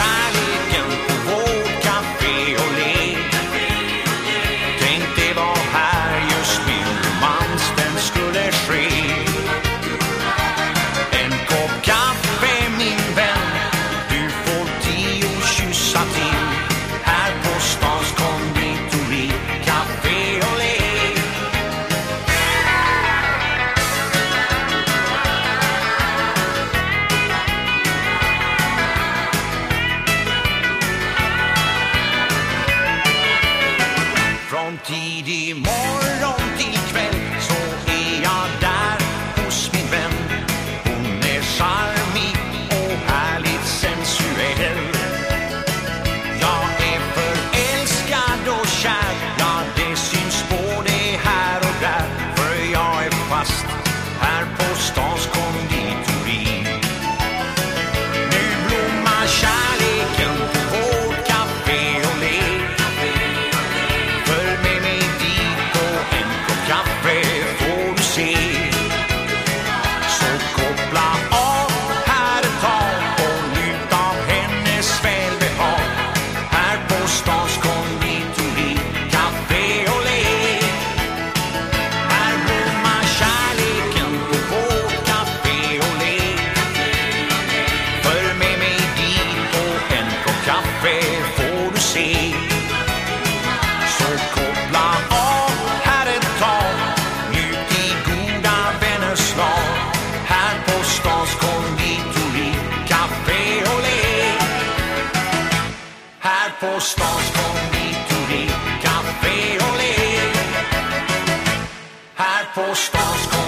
shine. Tidig morgon till kväll så är jag det får du se. Så koppla av här ett tag, njut i goda vänners lag Här på stans konditori, Café Olé. Här på stans konditori, Café Olé. Här på stans konditori,